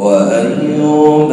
وأيوب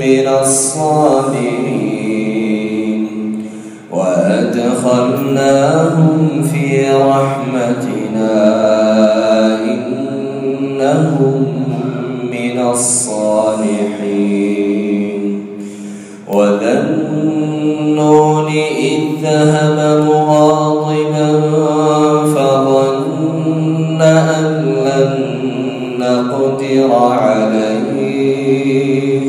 من الصابرين وأدخلناهم في رحمتنا إنهم من الصالحين وذا النون إذ ذهب مغاضبا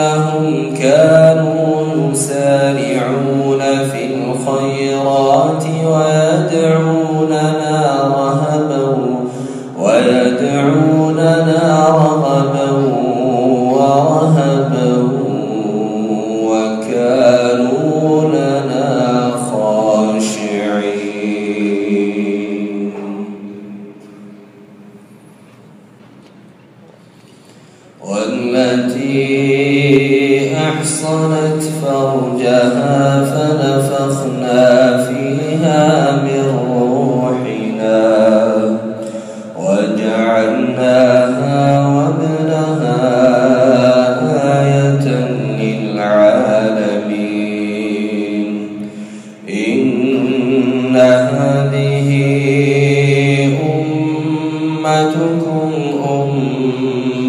إنهم كانوا يسارعون في الخيرات ويدعوننا والتي أحصنت فرجها فنفخنا فيها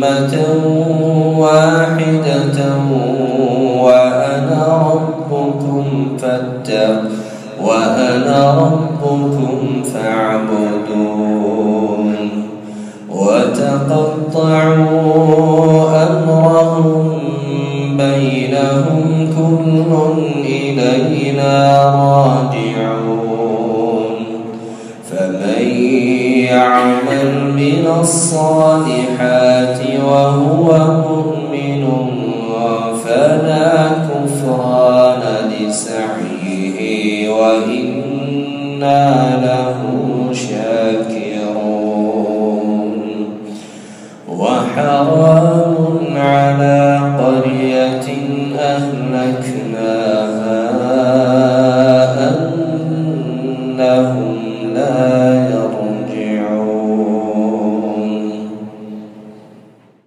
أمة واحدة وأنا ربكم فاتق وأنا ربكم فاعبدون وتقطعوا أمرهم بينهم كل إلينا راجعون فمن يعمل من الصالحات وهو